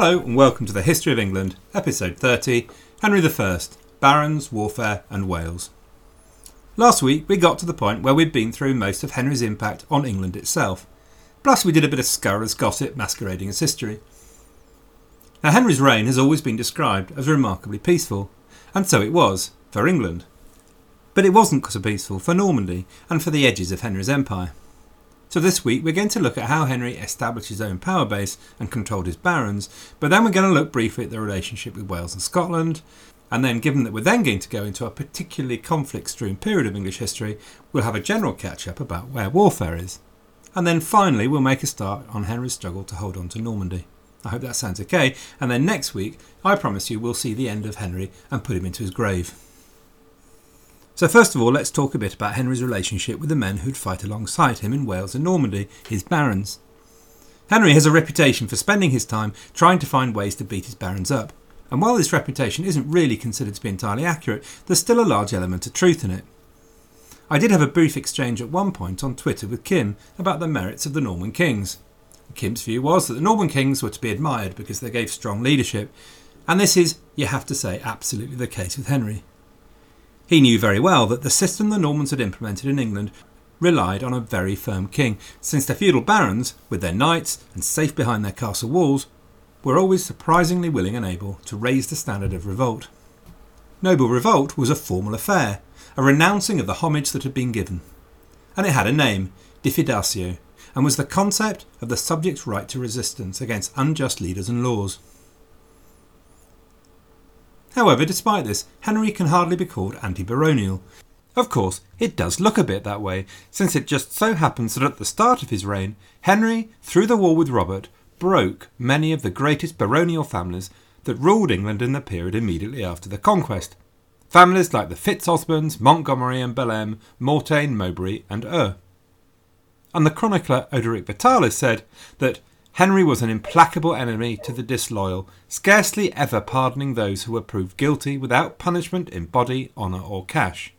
Hello and welcome to the History of England, episode 30 Henry I, Barons, Warfare and Wales. Last week we got to the point where we'd been through most of Henry's impact on England itself, plus we did a bit of scurrilous gossip masquerading as history. Now, Henry's reign has always been described as remarkably peaceful, and so it was for England. But it wasn't so peaceful for Normandy and for the edges of Henry's empire. So this week we're going to look at how Henry established his own power base and controlled his barons, but then we're going to look briefly at the relationship with Wales and Scotland, and then given that we're then going to go into a particularly conflict-strewn period of English history, we'll have a general catch-up about where warfare is. And then finally we'll make a start on Henry's struggle to hold on to Normandy. I hope that sounds okay, and then next week I promise you we'll see the end of Henry and put him into his grave. So, first of all, let's talk a bit about Henry's relationship with the men who'd fight alongside him in Wales and Normandy, his barons. Henry has a reputation for spending his time trying to find ways to beat his barons up, and while this reputation isn't really considered to be entirely accurate, there's still a large element of truth in it. I did have a brief exchange at one point on Twitter with Kim about the merits of the Norman kings. Kim's view was that the Norman kings were to be admired because they gave strong leadership, and this is, you have to say, absolutely the case with Henry. He knew very well that the system the Normans had implemented in England relied on a very firm king, since the feudal barons, with their knights and safe behind their castle walls, were always surprisingly willing and able to raise the standard of revolt. Noble revolt was a formal affair, a renouncing of the homage that had been given. And it had a name, diffidatio, and was the concept of the subject's right to resistance against unjust leaders and laws. However, despite this, Henry can hardly be called anti baronial. Of course, it does look a bit that way, since it just so happens that at the start of his reign, Henry, through the war with Robert, broke many of the greatest baronial families that ruled England in the period immediately after the conquest. Families like the Fitz-Osborns, Montgomery and Bellême, Mortain, Mowbray, and Ur. And the chronicler Orderic Vitalis said that Henry was an implacable enemy to the disloyal, scarcely ever pardoning those who were proved guilty without punishment in body, honour, or cash.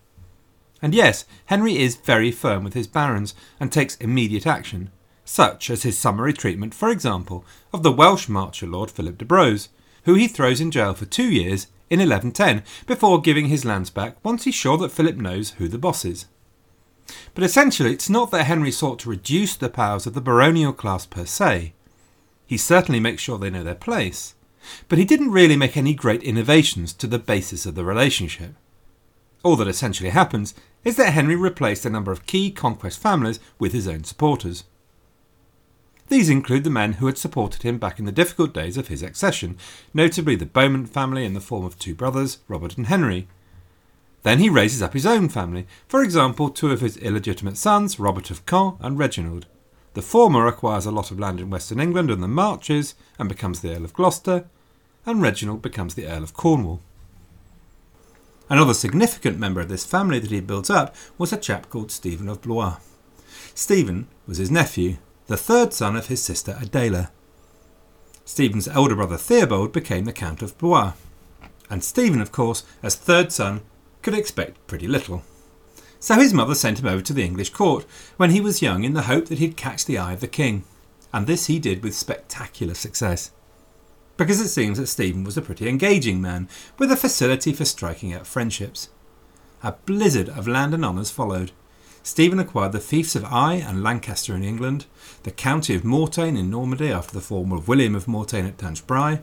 And yes, Henry is very firm with his barons and takes immediate action, such as his summary treatment, for example, of the Welsh marcher Lord Philip de Braose, who he throws in jail for two years in 1110 before giving his lands back once he's sure that Philip knows who the boss is. But essentially, it's not that Henry sought to reduce the powers of the baronial class per se. He certainly makes sure they know their place, but he didn't really make any great innovations to the basis of the relationship. All that essentially happens is that Henry replaced a number of key conquest families with his own supporters. These include the men who had supported him back in the difficult days of his accession, notably the Beaumont family in the form of two brothers, Robert and Henry. Then he raises up his own family, for example, two of his illegitimate sons, Robert of Caen and Reginald. The former acquires a lot of land in western England and the Marches and becomes the Earl of Gloucester, and Reginald becomes the Earl of Cornwall. Another significant member of this family that he built up was a chap called Stephen of Blois. Stephen was his nephew, the third son of his sister Adela. Stephen's elder brother Theobald became the Count of Blois, and Stephen, of course, as third son, could expect pretty little so his mother sent him over to the English court when he was young in the hope that he'd catch the eye of the king, and this he did with spectacular success. Because it seems that Stephen was a pretty engaging man, with a facility for striking out friendships. A blizzard of land and honours followed. Stephen acquired the fiefs of Eye and Lancaster in England, the county of Mortain in Normandy after the fall of William of Mortain at Tinchebrai,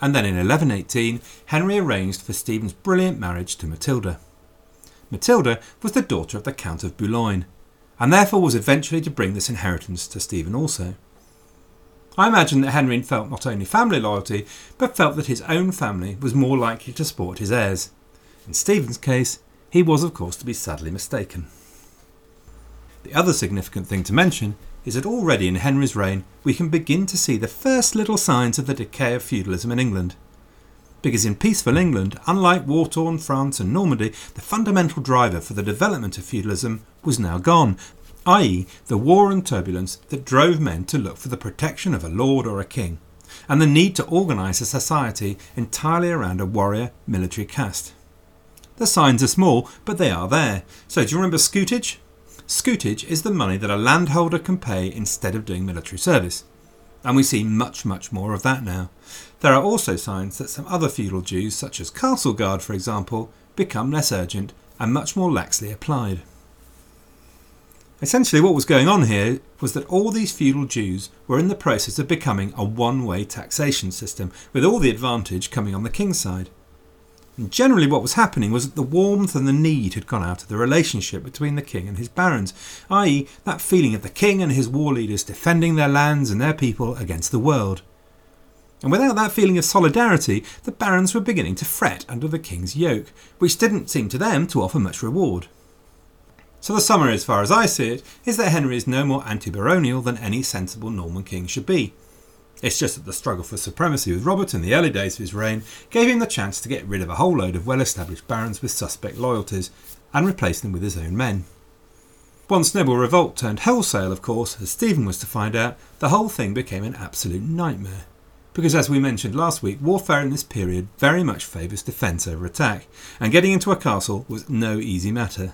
and then in 1118 Henry arranged for Stephen's brilliant marriage to Matilda. Matilda was the daughter of the Count of Boulogne, and therefore was eventually to bring this inheritance to Stephen also. I imagine that Henry felt not only family loyalty, but felt that his own family was more likely to support his heirs. In Stephen's case, he was, of course, to be sadly mistaken. The other significant thing to mention is that already in Henry's reign we can begin to see the first little signs of the decay of feudalism in England because in peaceful England, unlike war torn France and Normandy, the fundamental driver for the development of feudalism was now gone, i.e., the war and turbulence that drove men to look for the protection of a lord or a king, and the need to organise a society entirely around a warrior military caste. The signs are small, but they are there. So, do you remember scutage? Scutage is the money that a landholder can pay instead of doing military service. And we see much, much more of that now. There are also signs that some other feudal dues, such as castle guard for example, become less urgent and much more laxly applied. Essentially, what was going on here was that all these feudal dues were in the process of becoming a one way taxation system, with all the advantage coming on the king's side. And generally, what was happening was that the warmth and the need had gone out of the relationship between the king and his barons, i.e., that feeling of the king and his war leaders defending their lands and their people against the world. And without that feeling of solidarity, the barons were beginning to fret under the king's yoke, which didn't seem to them to offer much reward. So the summary, as far as I see it, is that Henry is no more anti-baronial than any sensible Norman king should be. It's just that the struggle for supremacy with Robert in the early days of his reign gave him the chance to get rid of a whole load of well-established barons with suspect loyalties and replace them with his own men. Once Noble revolt turned wholesale, of course, as Stephen was to find out, the whole thing became an absolute nightmare. Because as we mentioned last week, warfare in this period very much favours defence over attack, and getting into a castle was no easy matter.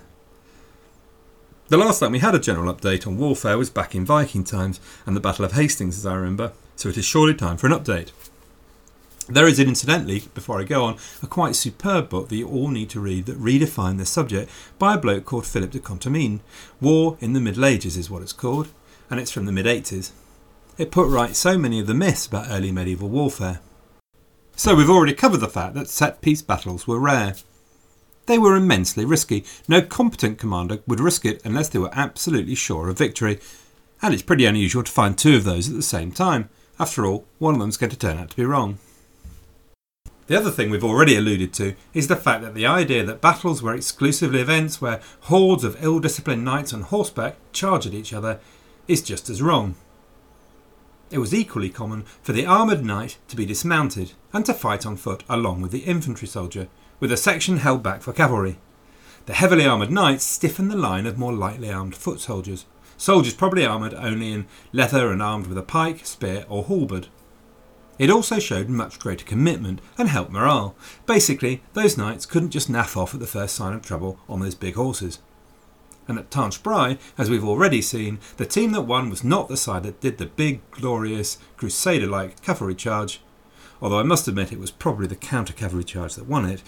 The last time we had a general update on warfare was back in Viking times and the Battle of Hastings, as I remember, so it is surely time for an update. There is, incidentally, before I go on, a quite superb book that you all need to read that redefined this subject by a bloke called Philip de Contamine. War in the Middle Ages is what it's called, and it's from the mid 80s. It put right so many of the myths about early medieval warfare. So we've already covered the fact that set piece battles were rare. They were immensely risky. No competent commander would risk it unless they were absolutely sure of victory. And it's pretty unusual to find two of those at the same time. After all, one of them's going to turn out to be wrong. The other thing we've already alluded to is the fact that the idea that battles were exclusively events where hordes of ill disciplined knights on horseback charge at each other is just as wrong. It was equally common for the armoured knight to be dismounted and to fight on foot along with the infantry soldier, with a section held back for cavalry. The heavily armoured knights stiffened the line of more lightly armed foot soldiers, soldiers probably armoured only in leather and armed with a pike, spear, or halberd. It also showed much greater commitment and helped morale. Basically, those knights couldn't just naff off at the first sign of trouble on those big horses. And at Tinchebrai, as we've already seen, the team that won was not the side that did the big, glorious, crusader like cavalry charge, although I must admit it was probably the counter cavalry charge that won it,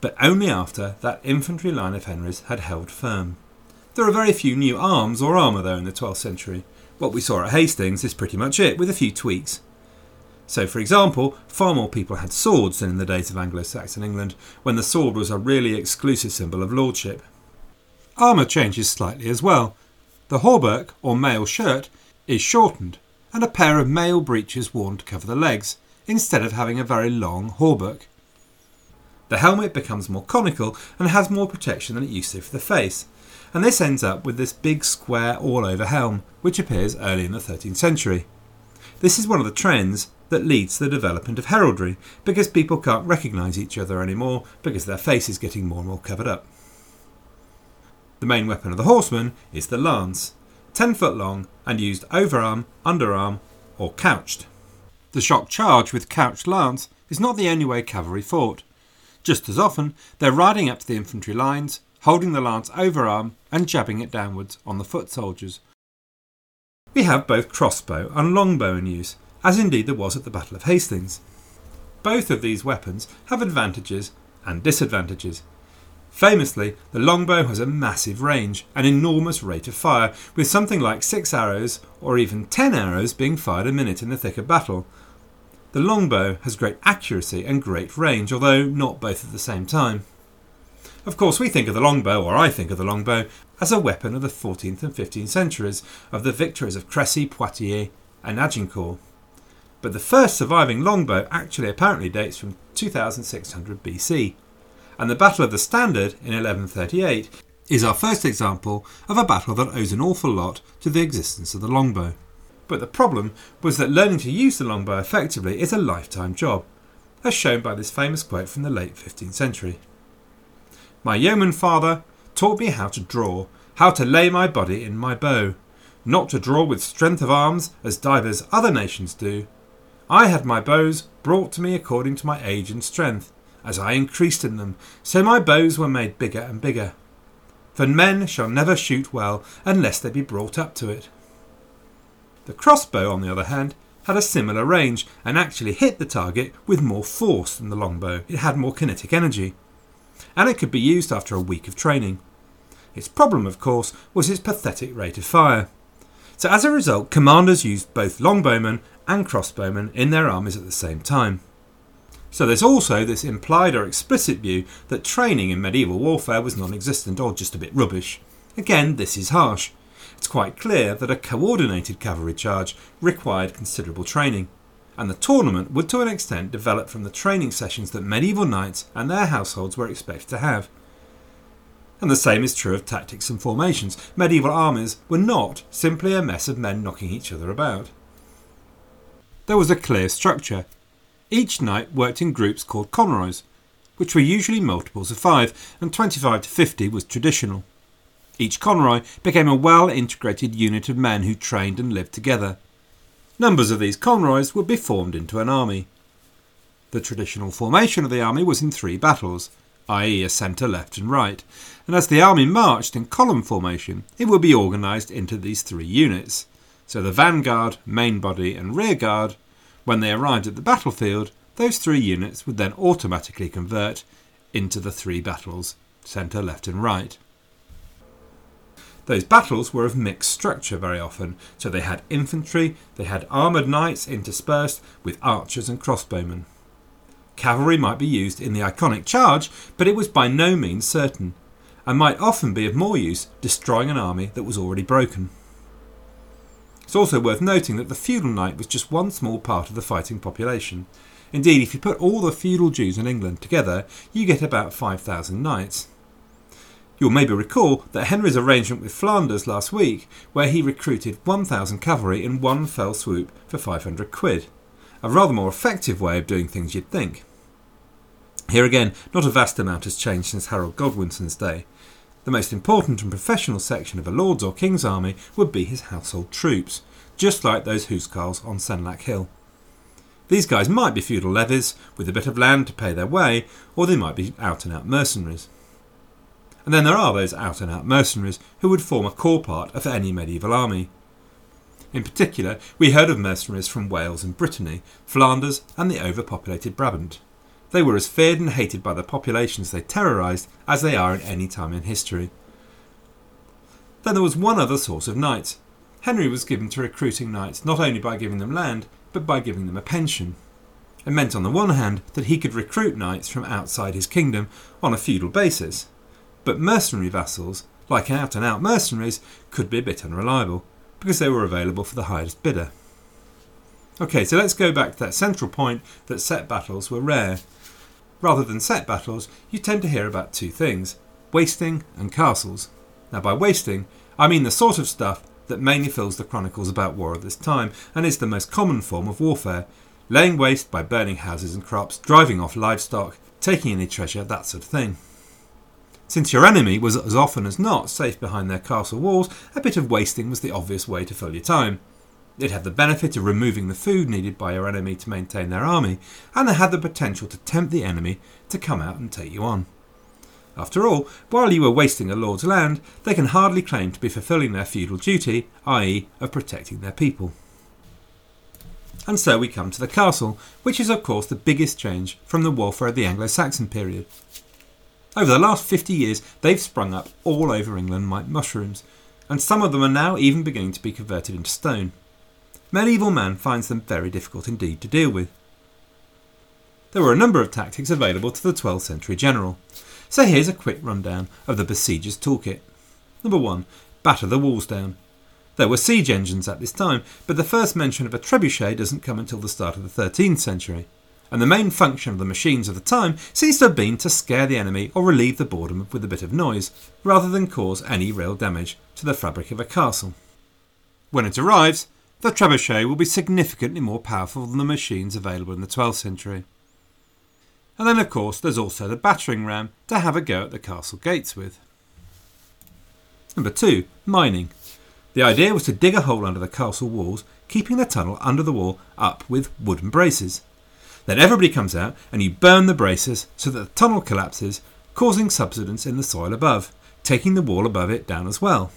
but only after that infantry line of Henry's had held firm. There are very few new arms or armour though in the 12th century. What we saw at Hastings is pretty much it, with a few tweaks. So, for example, far more people had swords than in the days of Anglo Saxon England, when the sword was a really exclusive symbol of lordship. Armour changes slightly as well. The hauberk, or mail shirt, is shortened, and a pair of mail breeches worn to cover the legs, instead of having a very long hauberk. The helmet becomes more conical and has more protection than it used to for the face, and this ends up with this big square all over helm, which appears early in the 13th century. This is one of the trends that leads to the development of heraldry, because people can't recognise each other anymore because their face is getting more and more covered up. The main weapon of the horseman is the lance, 10 foot long and used overarm, underarm, or couched. The shock charge with couched lance is not the only way cavalry fought. Just as often, they're riding up to the infantry lines, holding the lance overarm and jabbing it downwards on the foot soldiers. We have both crossbow and longbow in use, as indeed there was at the Battle of Hastings. Both of these weapons have advantages and disadvantages. Famously, the longbow has a massive range, an enormous rate of fire, with something like six arrows or even ten arrows being fired a minute in the thick of battle. The longbow has great accuracy and great range, although not both at the same time. Of course, we think of the longbow, or I think of the longbow, as a weapon of the 14th and 15th centuries, of the victories of Crecy, Poitiers, and Agincourt. But the first surviving longbow actually apparently dates from 2600 BC and the Battle of the Standard in 1138 is our first example of a battle that owes an awful lot to the existence of the longbow. But the problem was that learning to use the longbow effectively is a lifetime job, as shown by this famous quote from the late 15th century. My yeoman father taught me how to draw, how to lay my body in my bow, not to draw with strength of arms as divers other nations do. I had my bows brought to me according to my age and strength, as I increased in them, so my bows were made bigger and bigger. For men shall never shoot well unless they be brought up to it. The crossbow, on the other hand, had a similar range and actually hit the target with more force than the longbow. It had more kinetic energy. And it could be used after a week of training. Its problem, of course, was its pathetic rate of fire. So, as a result, commanders used both longbowmen and crossbowmen in their armies at the same time. So, there's also this implied or explicit view that training in medieval warfare was non existent or just a bit rubbish. Again, this is harsh. It's quite clear that a coordinated cavalry charge required considerable training, and the tournament would to an extent develop from the training sessions that medieval knights and their households were expected to have. And the same is true of tactics and formations. Medieval armies were not simply a mess of men knocking each other about. There was a clear structure. Each knight worked in groups called conroys, which were usually multiples of five, and 25 to 50 was traditional. Each conroy became a well integrated unit of men who trained and lived together. Numbers of these conroys would be formed into an army. The traditional formation of the army was in three battles, i.e., a centre, left, and right, and as the army marched in column formation, it would be organised into these three units. So the vanguard, main body, and rear guard, when they arrived at the battlefield, those three units would then automatically convert into the three battles centre, left, and right. Those battles were of mixed structure very often, so they had infantry, they had armoured knights interspersed with archers and crossbowmen. Cavalry might be used in the iconic charge, but it was by no means certain, and might often be of more use destroying an army that was already broken. It's also worth noting that the feudal knight was just one small part of the fighting population. Indeed, if you put all the feudal dues in England together, you get about 5,000 knights. You'll maybe recall that Henry's arrangement with Flanders last week, where he recruited 1,000 cavalry in one fell swoop for 500 quid. A rather more effective way of doing things, you'd think. Here again, not a vast amount has changed since Harold Godwinson's day. The most important and professional section of a lord's or king's army would be his household troops, just like those housecarls on Senlac Hill. These guys might be feudal levies with a bit of land to pay their way, or they might be out and out mercenaries. And then there are those out and out mercenaries who would form a core part of any medieval army. In particular, we heard of mercenaries from Wales and Brittany, Flanders, and the overpopulated Brabant. They were as feared and hated by the populations they terrorised as they are in any time in history. Then there was one other source of knights. Henry was given to recruiting knights not only by giving them land, but by giving them a pension. It meant, on the one hand, that he could recruit knights from outside his kingdom on a feudal basis, but mercenary vassals, like out and out mercenaries, could be a bit unreliable because they were available for the highest bidder. Okay, so let's go back to that central point that set battles were rare. Rather than set battles, you tend to hear about two things wasting and castles. Now, by wasting, I mean the sort of stuff that mainly fills the chronicles about war at this time and is the most common form of warfare laying waste by burning houses and crops, driving off livestock, taking any treasure, that sort of thing. Since your enemy was as often as not safe behind their castle walls, a bit of wasting was the obvious way to fill your time. It had the benefit of removing the food needed by your enemy to maintain their army, and it had the potential to tempt the enemy to come out and take you on. After all, while you were wasting a lord's land, they can hardly claim to be fulfilling their feudal duty, i.e., of protecting their people. And so we come to the castle, which is of course the biggest change from the warfare of the Anglo Saxon period. Over the last 50 years, they've sprung up all over England like mushrooms, and some of them are now even beginning to be converted into stone medieval man finds them very difficult indeed to deal with. There were a number of tactics available to the 12th century general, so here's a quick rundown of the besieger's toolkit. Number 1. Batter the walls down. There were siege engines at this time, but the first mention of a trebuchet doesn't come until the start of the 13th century, and the main function of the machines of the time seems to have been to scare the enemy or relieve the boredom with a bit of noise, rather than cause any real damage to the fabric of a castle. When it arrives, the trebuchet will be significantly more powerful than the machines available in the 12th century. And then, of course, there's also the battering ram to have a go at the castle gates with. Number two, mining. The idea was to dig a hole under the castle walls, keeping the tunnel under the wall up with wooden braces. Then everybody comes out and you burn the braces so that the tunnel collapses, causing subsidence in the soil above, taking the wall above it down as well.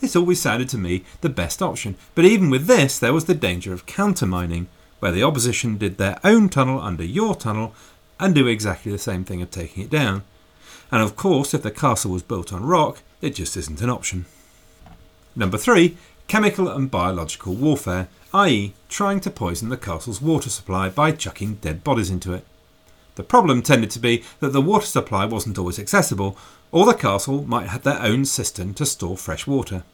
This always sounded to me the best option, but even with this, there was the danger of countermining, where the opposition did their own tunnel under your tunnel and do exactly the same thing of taking it down. And of course, if the castle was built on rock, it just isn't an option. Number three, chemical and biological warfare, i.e., trying to poison the castle's water supply by chucking dead bodies into it. The problem tended to be that the water supply wasn't always accessible, or the castle might have their own cistern to store fresh water.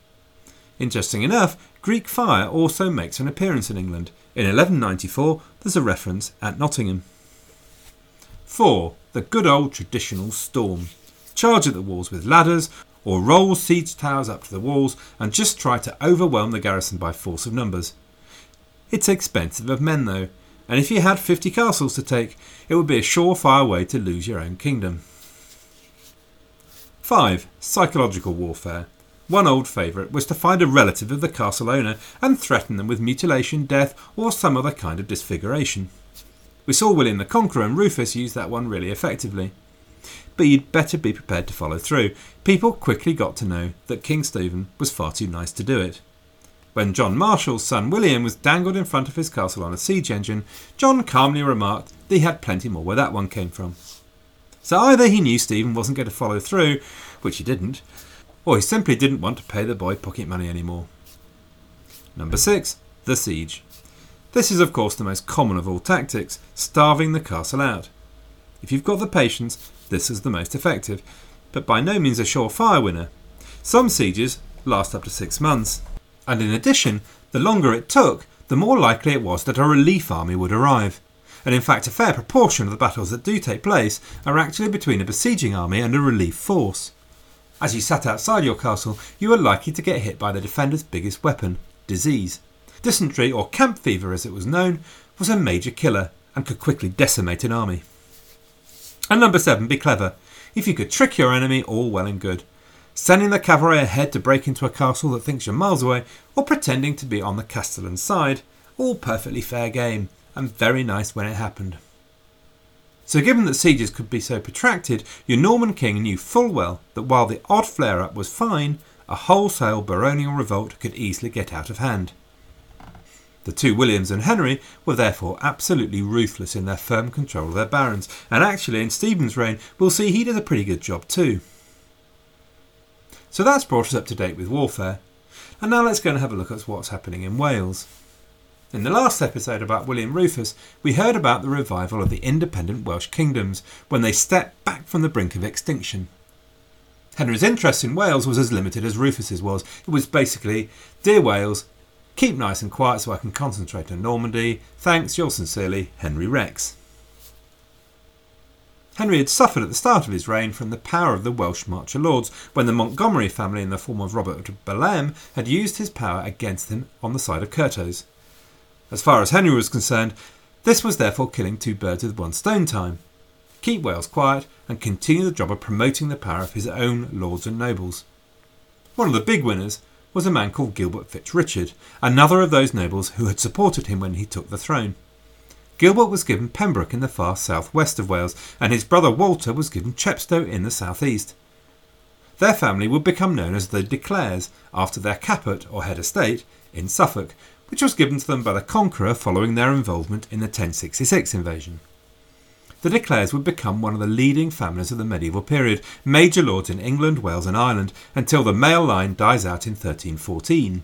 Interesting enough, Greek fire also makes an appearance in England. In 1194, there's a reference at Nottingham. 4. The good old traditional storm. Charge at the walls with ladders, or roll siege towers up to the walls and just try to overwhelm the garrison by force of numbers. It's expensive of men, though, and if you had 50 castles to take, it would be a surefire way to lose your own kingdom. 5. Psychological warfare. One old favourite was to find a relative of the castle owner and threaten them with mutilation, death, or some other kind of disfiguration. We saw William the Conqueror and Rufus use that one really effectively. But you'd better be prepared to follow through. People quickly got to know that King Stephen was far too nice to do it. When John Marshal's son William was dangled in front of his castle on a siege engine, John calmly remarked that he had plenty more where that one came from. So either he knew Stephen wasn't going to follow through, which he didn't, or he simply didn't want to pay the boy pocket money anymore. Number 6. The Siege. This is, of course, the most common of all tactics, starving the castle out. If you've got the patience, this is the most effective, but by no means a surefire winner. Some sieges last up to six months, and in addition, the longer it took, the more likely it was that a relief army would arrive. And in fact, a fair proportion of the battles that do take place are actually between a besieging army and a relief force. As you sat outside your castle, you were likely to get hit by the defender's biggest weapon, disease. Dysentery, or camp fever as it was known, was a major killer and could quickly decimate an army. And number seven, be clever. If you could trick your enemy, all well and good. Sending the cavalry ahead to break into a castle that thinks you're miles away, or pretending to be on the castellan's side, all perfectly fair game, and very nice when it happened. So, given that sieges could be so protracted, your Norman king knew full well that while the odd flare up was fine, a wholesale baronial revolt could easily get out of hand. The two Williams and Henry were therefore absolutely ruthless in their firm control of their barons, and actually in Stephen's reign we'll see he did a pretty good job too. So that's brought us up to date with warfare, and now let's go and have a look at what's happening in Wales. In the last episode about William Rufus, we heard about the revival of the independent Welsh kingdoms when they stepped back from the brink of extinction. Henry's interest in Wales was as limited as Rufus's was. It was basically, Dear Wales, keep nice and quiet so I can concentrate on Normandy. Thanks, yours sincerely, Henry Rex. Henry had suffered at the start of his reign from the power of the Welsh Marcher Lords when the Montgomery family in the form of Robert of Bellême had used his power against him on the side of Curthose. As far as Henry was concerned, this was therefore killing two birds with one stone time. Keep Wales quiet and continue the job of promoting the power of his own lords and nobles. One of the big winners was a man called Gilbert FitzRichard, another of those nobles who had supported him when he took the throne. Gilbert was given Pembroke in the far southwest of Wales, and his brother Walter was given Chepstow in the southeast. Their family would become known as the De Clares after their caput or head estate in Suffolk, which was given to them by the Conqueror following their involvement in the 1066 invasion. The De Clares would become one of the leading families of the medieval period, major lords in England, Wales, and Ireland, until the male line dies out in 1314.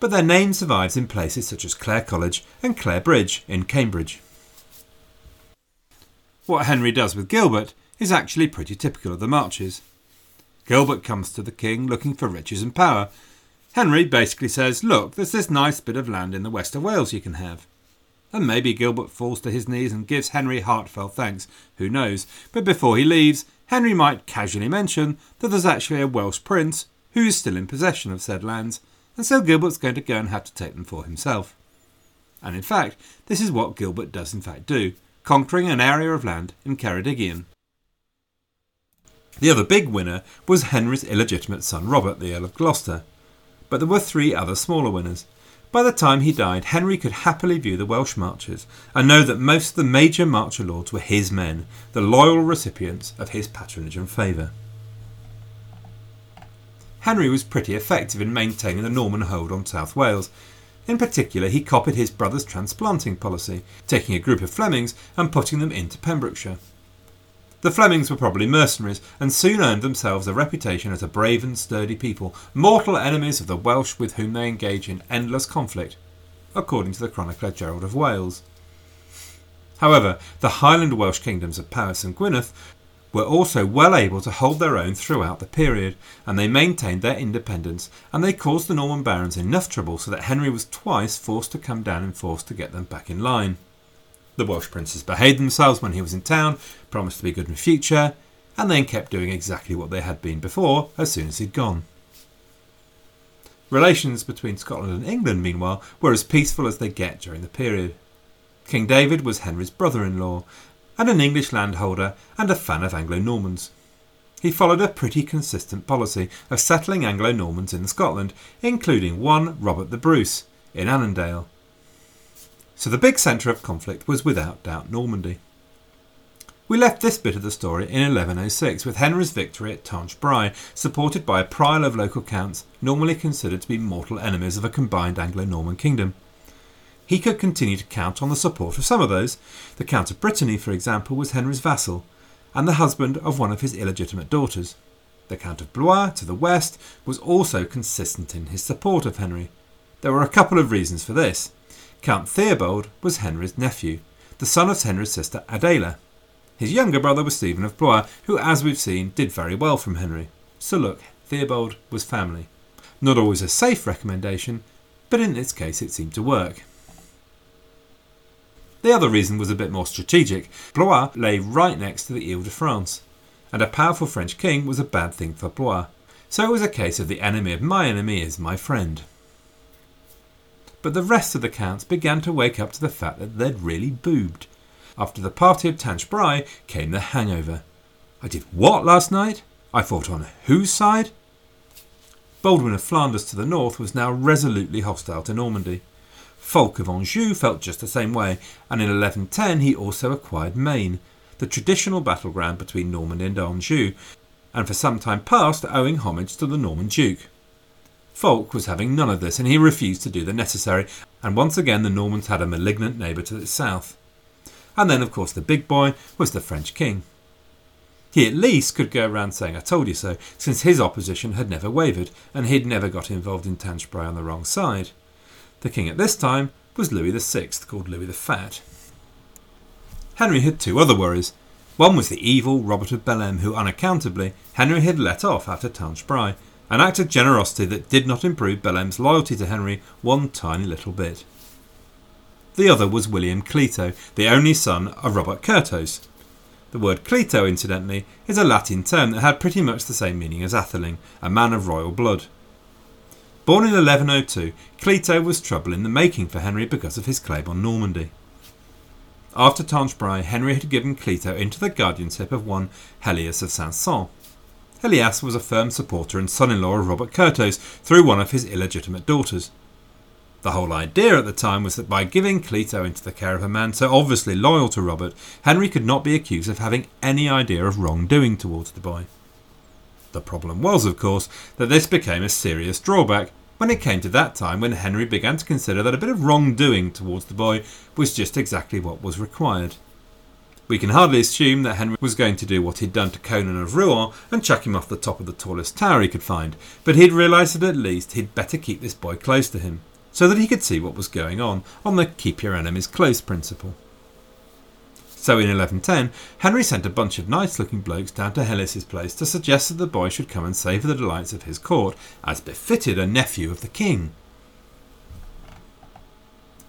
But their name survives in places such as Clare College and Clare Bridge in Cambridge. What Henry does with Gilbert is actually pretty typical of the Marches. Gilbert comes to the king looking for riches and power, Henry basically says, Look, there's this nice bit of land in the west of Wales you can have. And maybe Gilbert falls to his knees and gives Henry heartfelt thanks, who knows. But before he leaves, Henry might casually mention that there's actually a Welsh prince who is still in possession of said lands, and so Gilbert's going to go and have to take them for himself. And in fact, this is what Gilbert does in fact do, conquering an area of land in Ceredigion. The other big winner was Henry's illegitimate son Robert, the Earl of Gloucester, but there were three other smaller winners. By the time he died, Henry could happily view the Welsh marches and know that most of the major marcher lords were his men, the loyal recipients of his patronage and favour. Henry was pretty effective in maintaining the Norman hold on South Wales. In particular, he copied his brother's transplanting policy, taking a group of Flemings and putting them into Pembrokeshire. The Flemings were probably mercenaries and soon earned themselves a reputation as a brave and sturdy people, mortal enemies of the Welsh with whom they engage in endless conflict, according to the chronicler Gerald of Wales. However, the Highland Welsh kingdoms of Powys and Gwynedd were also well able to hold their own throughout the period, and they maintained their independence, and they caused the Norman barons enough trouble so that Henry was twice forced to come down in force to get them back in line. The Welsh princes behaved themselves when he was in town, promised to be good in future, and then kept doing exactly what they had been before as soon as he'd gone. Relations between Scotland and England, meanwhile, were as peaceful as they get during the period. King David was Henry's brother in law, and an English landholder and a fan of Anglo Normans. He followed a pretty consistent policy of settling Anglo Normans in Scotland, including one Robert the Bruce in Annandale, so the big centre of conflict was without doubt Normandy. We left this bit of the story in 1106 with Henry's victory at Tinchebrai, supported by a prior of local counts normally considered to be mortal enemies of a combined Anglo Norman kingdom. He could continue to count on the support of some of those. The Count of Brittany, for example, was Henry's vassal and the husband of one of his illegitimate daughters. The Count of Blois, to the west, was also consistent in his support of Henry. There were a couple of reasons for this. Count Theobald was Henry's nephew, the son of Henry's sister Adela. His younger brother was Stephen of Blois, who, as we've seen, did very well from Henry. So look, Theobald was family. Not always a safe recommendation, but in this case it seemed to work. The other reason was a bit more strategic. Blois lay right next to the Ile de France, and a powerful French king was a bad thing for Blois. So it was a case of the enemy of my enemy is my friend but the rest of the counts began to wake up to the fact that they'd really boobed. After the party of Tinchebrai came the hangover. I did what last night? I fought on whose side? Baldwin of Flanders to the north was now resolutely hostile to Normandy. Fulk of Anjou felt just the same way, and in 1110 he also acquired Maine, the traditional battleground between Normandy and Anjou, and for some time past owing homage to the Norman Duke. Fulk was having none of this, and he refused to do the necessary, and once again the Normans had a malignant neighbour to the south. And then, of course, the big boy was the French king. He at least could go around saying, I told you so, since his opposition had never wavered, and he'd never got involved in Tinchebrai on the wrong side. The king at this time was Louis VI, called Louis the Fat. Henry had two other worries. One was the evil Robert of Bellême, who unaccountably Henry had let off after Tinchebrai, an act of generosity that did not improve Bellême's loyalty to Henry one tiny little bit. The other was William Clito, the only son of Robert Curthose. The word Clito, incidentally, is a Latin term that had pretty much the same meaning as Atheling, a man of royal blood. Born in 1102, Clito was trouble in the making for Henry because of his claim on Normandy. After Tinchebrai, Henry had given Clito into the guardianship of one Helias of Saint-Saëns. Helias was a firm supporter and son in law of Robert Curthose through one of his illegitimate daughters. The whole idea at the time was that by giving Clito into the care of a man so obviously loyal to Robert, Henry could not be accused of having any idea of wrongdoing towards the boy. The problem was, of course, that this became a serious drawback when it came to that time when Henry began to consider that a bit of wrongdoing towards the boy was just exactly what was required. We can hardly assume that Henry was going to do what he'd done to Conan of Rouen and chuck him off the top of the tallest tower he could find, but he'd realised that at least he'd better keep this boy close to him, so that he could see what was going on, on the keep your enemies close principle. So in 1110, Henry sent a bunch of nice looking blokes down to Helias's place to suggest that the boy should come and savour the delights of his court, as befitted a nephew of the king.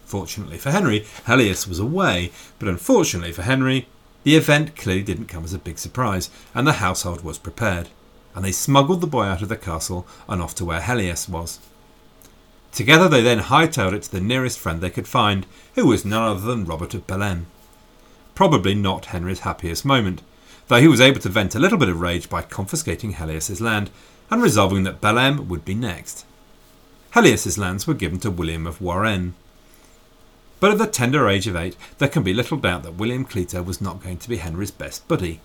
Fortunately for Henry, Helias was away, but unfortunately for Henry, the event clearly didn't come as a big surprise, and the household was prepared, and they smuggled the boy out of the castle and off to where Helias was. Together they then hightailed it to the nearest friend they could find, who was none other than Robert of Bellême. Probably not Henry's happiest moment, though he was able to vent a little bit of rage by confiscating Helias's land and resolving that Bellême would be next. Helias's lands were given to William of Warenne, but at the tender age of eight, there can be little doubt that William Clito was not going to be Henry's best buddy.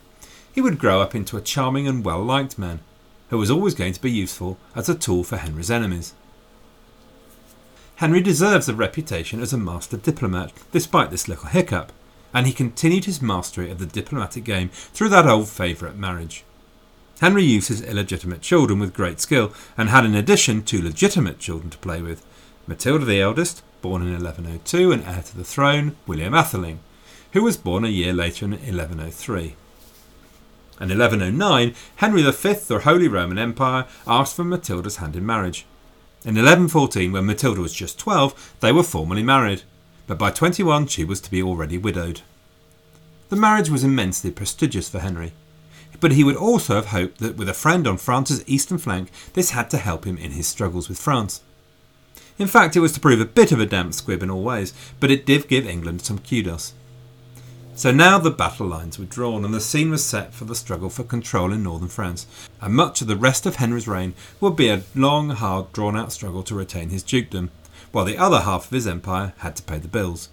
He would grow up into a charming and well liked man, who was always going to be useful as a tool for Henry's enemies. Henry deserves a reputation as a master diplomat, despite this little hiccup, and he continued his mastery of the diplomatic game through that old favourite marriage. Henry used his illegitimate children with great skill, and had in addition two legitimate children to play with Matilda the eldest, born in 1102 and heir to the throne, William Atheling, who was born a year later in 1103. In 1109, Henry V, the Holy Roman Empire, asked for Matilda's hand in marriage. In 1114, when Matilda was just 12, they were formally married, but by 21 she was to be already widowed. The marriage was immensely prestigious for Henry, but he would also have hoped that with a friend on France's eastern flank, this had to help him in his struggles with France. In fact, it was to prove a bit of a damp squib in all ways, but it did give England some kudos. So now the battle lines were drawn and the scene was set for the struggle for control in northern France, and much of the rest of Henry's reign would be a long, hard, drawn out struggle to retain his dukedom, while the other half of his empire had to pay the bills.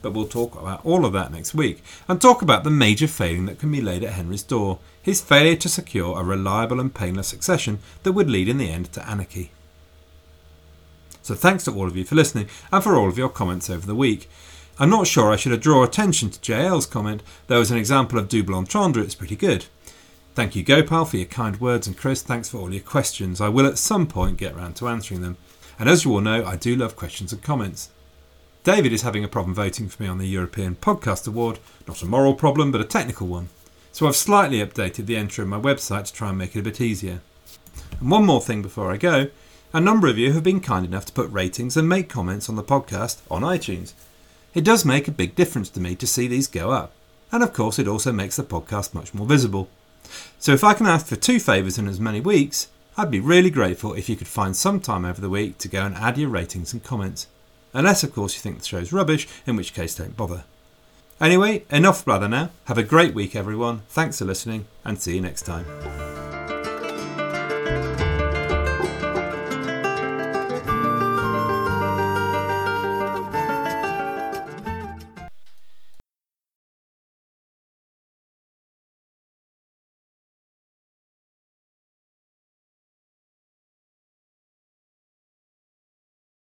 But we'll talk about all of that next week and talk about the major failing that can be laid at Henry's door his failure to secure a reliable and painless succession that would lead in the end to anarchy. So thanks to all of you for listening and for all of your comments over the week. I'm not sure I should draw attention to JL's comment, though as an example of double entendre it's pretty good. Thank you Gopal for your kind words and Chris, thanks for all your questions. I will at some point get round to answering them. And as you all know, I do love questions and comments. David is having a problem voting for me on the European Podcast Award, not a moral problem, but a technical one. So I've slightly updated the entry on my website to try and make it a bit easier. And one more thing before I go. A number of you have been kind enough to put ratings and make comments on the podcast on iTunes. It does make a big difference to me to see these go up, and of course, it also makes the podcast much more visible. So, if I can ask for two favours in as many weeks, I'd be really grateful if you could find some time over the week to go and add your ratings and comments. Unless, of course, you think the show's rubbish, in which case, don't bother. Anyway, enough blather now. Have a great week, everyone. Thanks for listening, and see you next time.